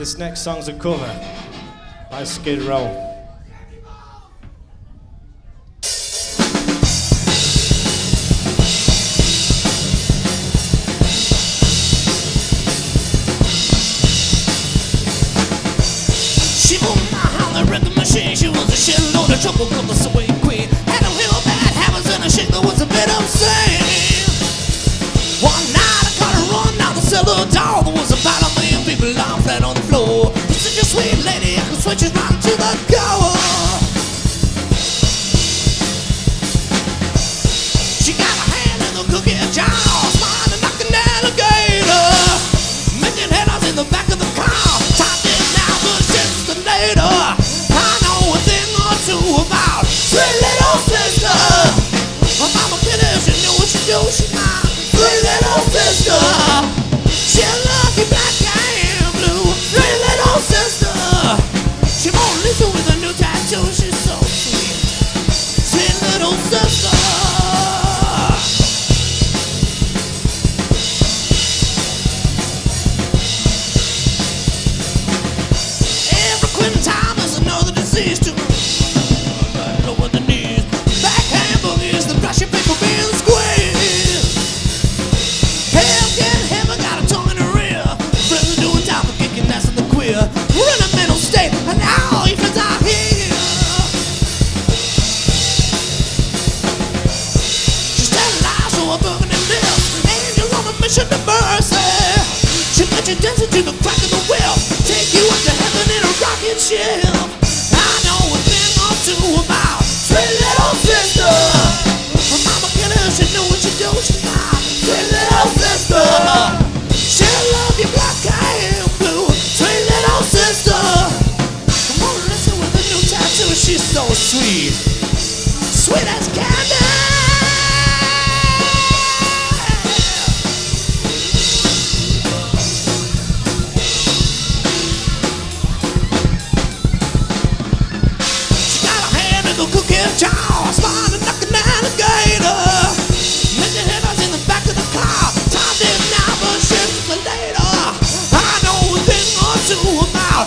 This next song's a cover by Skid Row. She moved my hand, the rhythm machine. She was a shitload of trouble, cause the away. lady, I can switch it on to little. Every is another disease little sister. Black, blue. Sweet little sister. New tattoo, she's so sweet. Sweet as cat. brutal